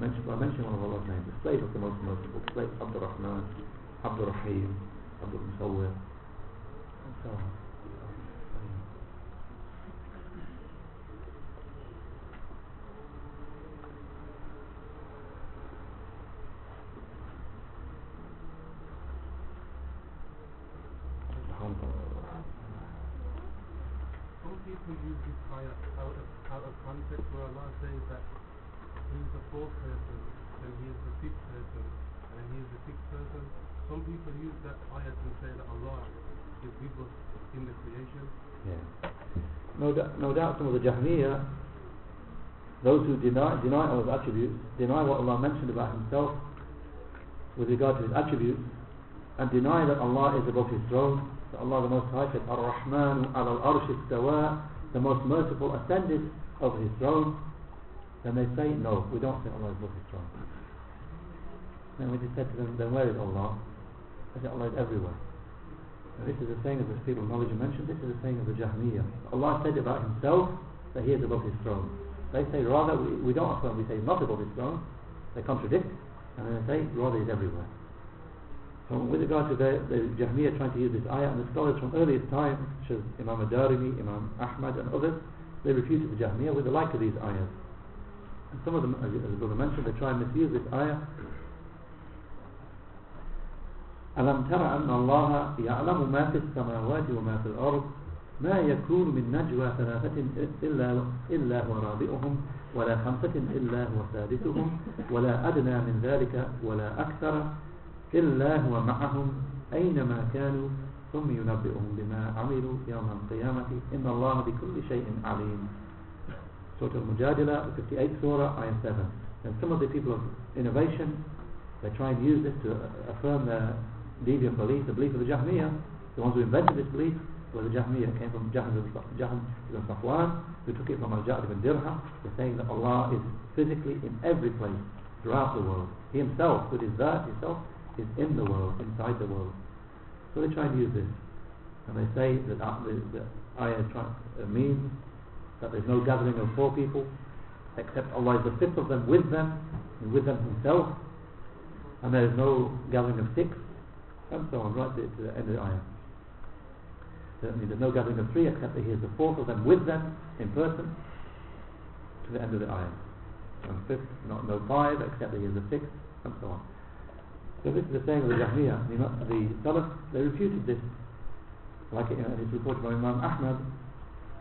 mention, by mentioning one of Allah's names, the slave of the most merciful, slave Abdul Rahman, Abdul Rahim, Abdul Musawwir, and so on. Some people use this ayah out of, out of context where Allah says that He is the fourth person, and He is the fifth person, and He is the sixth person. Some people use that ayah to say that Allah is with us in the creation. Yeah. No, doubt, no doubt some of the Jahmiyyah, those who deny, deny Allah's attributes, deny what Allah mentioned about Himself with regard to his attributes and deny that Allah is above his throne, that Allah the Most High said, Ar-Rahman al-Arsh the most merciful ascended over his throne, then they say, no, we don't say Allah is above his throne. Then we just said to them, then where is Allah? They said, Allah is everywhere. Now this is the saying of the people of knowledge and mentioned, this is the saying of the Jahmiyyah. Allah said about himself that he is above his throne. They say rather, we, we don't affirm, we say not above his throne. They contradict, and then they say rather he's everywhere. So with regard to the, the Jahmiyyah trying to use this ayah, and the scholars from earliest times, such as Imam Ad-Darimi, Imam Ahmad and others, they refuted the Jahmiyyah with the like of these ayahs. Some of them, as as brother mentioned, they try and misuse this ayah. ألم تر أن الله يعلم ما في السماوات وما في الأرض ما يكون من نجوى ثلاثة إلا, إلا هو رابعهم ولا خمسة إلا هو سادسهم ولا أدنى من ذلك ولا أكثر إلا هو معهم أينما كانوا ثم ينبئهم بما عملوا يوم القيامة إن الله بكل شيء عليم Surah Al-Mujadila, 58th Surah, Ayah 7. And some of the people of innovation, they try and use this to affirm their deviant belief, the belief of the Jahmiyyah. The ones who invented this belief were the Jahmiyyah. It came from Jahm ibn Safwan, who took it from Al-Ja'd ibn Dirham. They're saying that Allah is physically in every place throughout the world. He himself, with his that himself, is in the world, inside the world. So they try and use this. And they say that uh, the, the ayah uh, means that there's no gathering of four people, except Allah is the fifth of them with them, and with them himself. And there is no gathering of six, and so on, right to, the end of the ayah. Certainly there's no gathering of three, except that he is the fourth of them with them, in person, to the end of the ayah. And fifth, not no five, except that he is the sixth, and so on. So this is the saying of the Jahmiyyah. The, Salaf, they refuted this. Like it, it's reported by Imam Ahmad,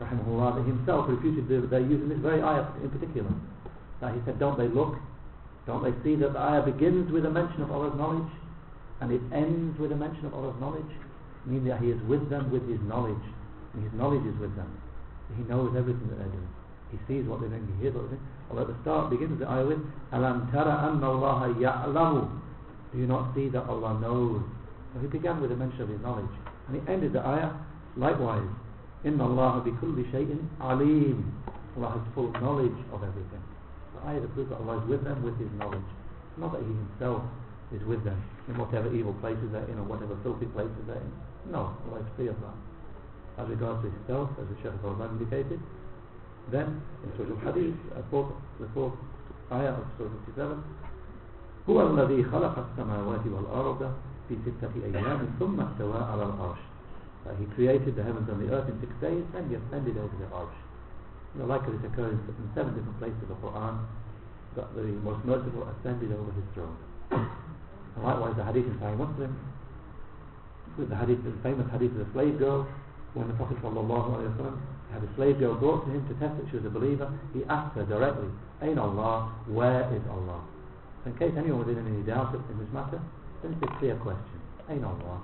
rahimahullah, himself refuted the, they're using this very ayah in particular. That he said, don't they look? Don't they see that the ayah begins with a mention of Allah's knowledge and it ends with a mention of Allah's knowledge? Meaning that he is with them with his knowledge. And his knowledge is with them. He knows everything that they're doing. He sees what they're doing, he hears what they're doing. Allah at the start begins the ayah with, Alam tara anna Allah ya'lamu. Do you not see that Allah knows? So he began with a mention of his knowledge. And he ended the ayah likewise. إن الله بكل شيء عليم Allah has full knowledge of everything. The ayah proves that Allah is with them with his knowledge. Not that he himself is with them in whatever evil places they're in or whatever filthy places they're in. No, Allah is free of that. As regards to himself as the Shaykh al indicated then in Surah Al-Hadid the fourth ayah of Surah 57 هو الذي خلق السماوات والأرض في ستة أيام ثم استوى على العرش he created the heavens and the earth in six days and he ascended over the arsh. You know, like this occurs in seven different places of the Quran that the most merciful ascended over his throne. And likewise the hadith in Sahih Muslim, with the hadith, the famous hadith of the slave girl, when the Prophet ﷺ had a slave girl brought to him to test that she was a believer, he asked her directly, Ain Allah, where is Allah? So in case anyone was in any doubt in this matter, then it's a clear question. Ain Allah?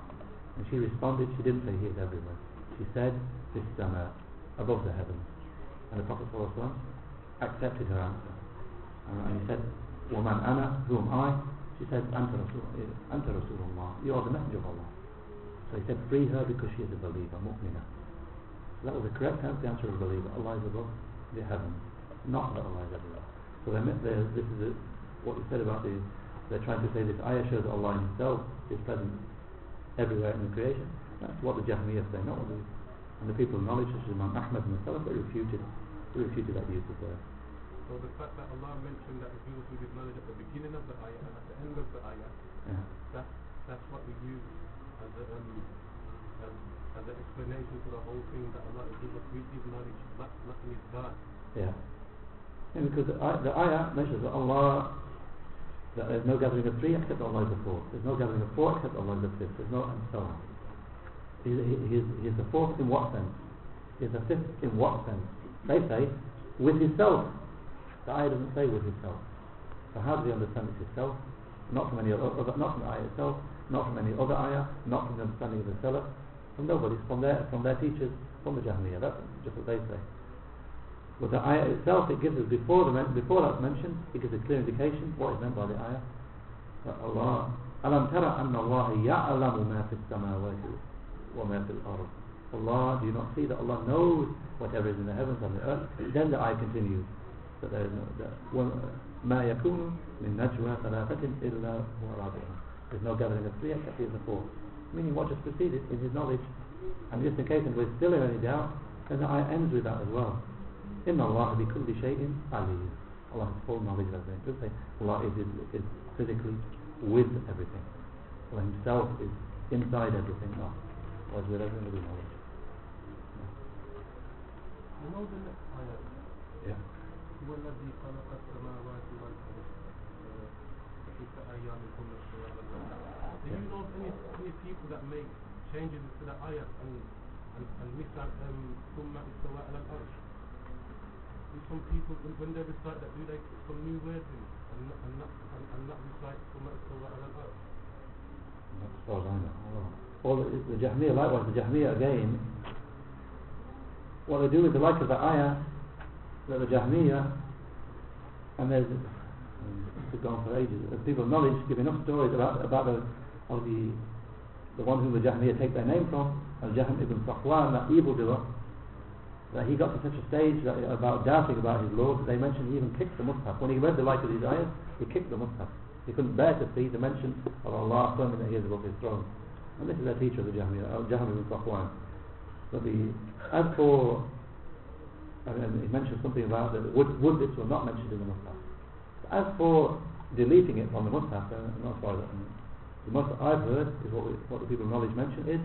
And she responded, she didn't say he is everywhere. She said, this sama, above the heavens. And the Prophet ﷺ accepted her answer. And he said, Woman Anna, who am I? She said, Anta, Rasul, Anta Rasulullah, you are the messenger of Allah. So he said, free her because she is a believer, mu'minah. So that was the correct answer, the answer of a believer. Allah is above the heavens, not that Allah is everywhere. So they, they, this is a, what you said about the, they're trying to say this ayah shows that Allah himself is present everywhere in the creation. That's what the Jahmiyyah say, not what the, and the people of knowledge, such as Imam Ahmad and the Salaf, they refuted, they refuted that use of the So the fact that Allah mentioned that was with his knowledge at the beginning of the ayah and at the end of the ayah, yeah. that's, that's what we use as, a, um, as, as an explanation for the whole thing that Allah is with us his knowledge, not, not in his God. Yeah. yeah because the, the ayah mentions that Allah, that there's no gathering of three except Allah is the fourth. There's no gathering of four except Allah is the fifth. There's no, and so on. He, he, he's the fourth in what sense? He's the fifth in what sense? They say, with himself. The ayah doesn't say with himself. So how do they understand it's himself? Not from any other, not from the ayah itself, not from any other ayah, not from the understanding of the Salaf, from nobody, from their, from their teachers, from the Jahmiyyah. That's just what they say. But the ayah itself, it gives us, before, the, men- before that's mentioned, it gives a clear indication what is meant by the ayah. That Allah ألم ترى أن الله يعلم ما في السماوات وما في الأرض Allah, do you not see that Allah knows whatever is in the heavens and the earth? Then the ayah continues. That there is no, that, ما يكون من نجوى ثلاثة إلا هو رابعهم. There's no gathering of three except he is the fourth. Meaning what just preceded is his knowledge. And just in case we're still in any doubt, then the ayah ends with that as well. إن الله بكل شيء عليم. Allah has full knowledge of everything. Just say Allah is, is, is physically with everything. Allah himself is inside everything. No. Allah is with everything with knowledge. You know the next ayah? Yeah. هو الذي خلق السماوات والأرض uh, في ستة أيام ثم استوى على العرش. Do you know of any, any people that make changes to the ayah and and, and miss out um, ثم استوى على العرش? some people, when, when they recite that, do they put some new words in and not, and not, and, and not recite from that surah al anfal As far as I know. Well, the, the Jahmiyyah, likewise, the Jahmiyyah again, what they do with the like of the ayah, that the Jahmiyyah, and there's, um, it's gone for ages, and people of knowledge give enough stories about, about the, of the, the one whom the Jahmiyyah take their name from, Al-Jahm ibn Safwan, that evildoer, that he got to such a stage that, about doubting about his Lord, that they mentioned he even kicked the Mus'haf. When he read the light of these ayahs, he kicked the Mus'haf. He couldn't bear to see the mention of Allah affirming that he is above his throne. And this is their teacher of the Jahmiyyah, Al-Jahm ibn Safwan. But the, as for, and he mentioned something about that would, would this were not mentioned in the Mus'haf. As for deleting it from the Mus'haf, uh, not the most I've heard is what, we, what the people of knowledge mention is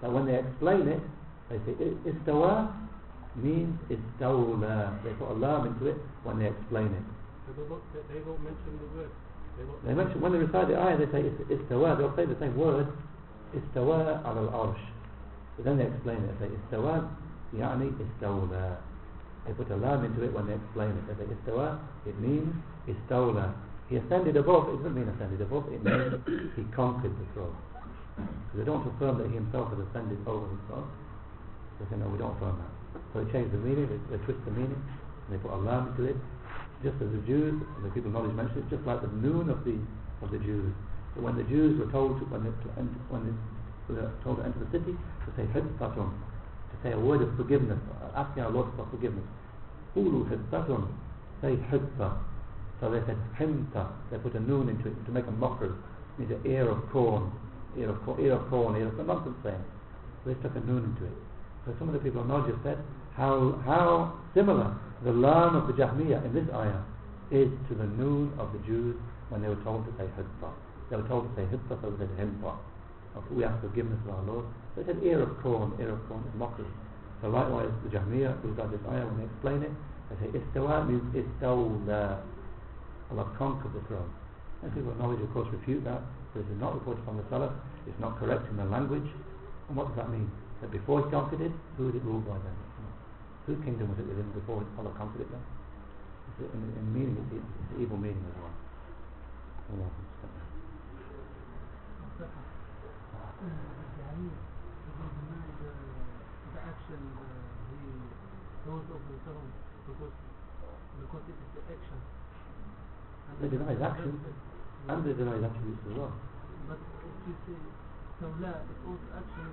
that when they explain it, they say "I- istawa means istawla. Uh, they put a lam into it when they explain it. They don't, they, they don't mention the word. They don't They mention when they recite the ayah, they say ist- istawa. They'll say the same word, istawa al arsh. But then they explain it. They say istawa, yani istawla. Uh, they put a lam into it when they explain it. They say istawa, it means istawla. He ascended above. It doesn't mean ascended above. It means he conquered the throne. Because they don't affirm that he himself has ascended over himself. They say no, we don't affirm that. So they change the meaning. They, they twist the meaning. And they put a lam into it. Just as the Jews, the people of knowledge mention it, just like the noon of the of the Jews. So when the Jews were told to, when they, to enter, when they were told to enter the city, to say hittatun, to say a word of forgiveness, asking our Lord for forgiveness. Ulu hittatun, say hitta. So they said hinta. They put a noon into it to make a mockery. Means an ear of corn, ear of corn, ear of corn, ear of corn, nonsense saying. They stuck a noon into it. So some of the people of knowledge have said how how similar the lam of the Jahmiyyah in this ayah is to the noon of the Jews when they were told to say hitta. They were told to say hitta, so they said hinta. We ask forgiveness of our Lord. They said ear of corn, ear of corn is mockery. So likewise the Jahmiyyah who got this ayah when they explain it, they say istawa means istawla. Allah conquered the throne. And people of knowledge of course refute that. This is not reported from the Salaf. It's not correct in the language. And what does that mean? That before he conquered it, who was it ruled by then? Whose kingdom was it within before Allah conquered it then? It's in, in meaning, it's, it's the evil meaning as well. Allah the action uh, he knows of the throne because because it is the action. And They deny the- action. And they deny attributes as well. But if you say Tawla, it's also action.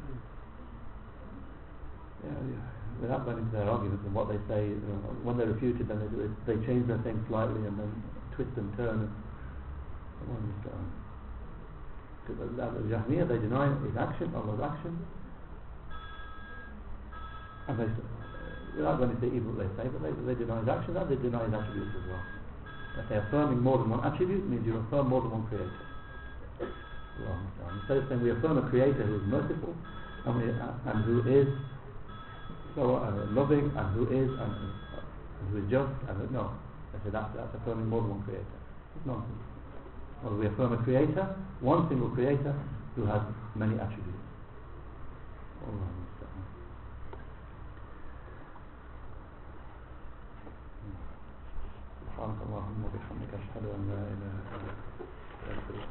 Yeah. Without going into their arguments and what they say, you know, when they're refuted, then they, they change their thing slightly and then twist and turn. Because uh, the Jahmiyyah, they deny his action, Allah's action. And they, without going into evil they say, but they, they deny his action and they deny his attributes as well. If they're affirming more than one attribute, means you affirm more than one creator. Instead of saying we affirm a creator who is merciful and, we, and who is so uh, loving and who is and, and who is just and who- no, I say that's, that's affirming more than one creator. It's nonsense. Well, we affirm a creator, one single creator who has many attributes. Allah Musta'an. سبحانك اللهم وبحمدك أشهد أن لا إله إلا أنت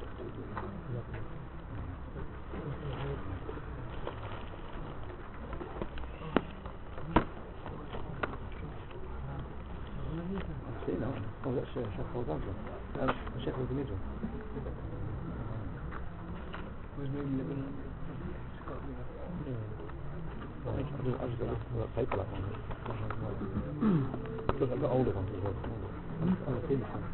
Oh, that's uh, Sheikh Hawthorne. Uh, Sheikh Hawthorne. Who's maybe living. I just got a paper like one. I've got older ones as well. I'm a one.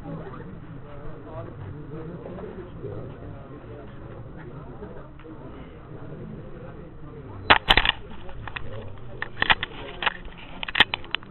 Yeah.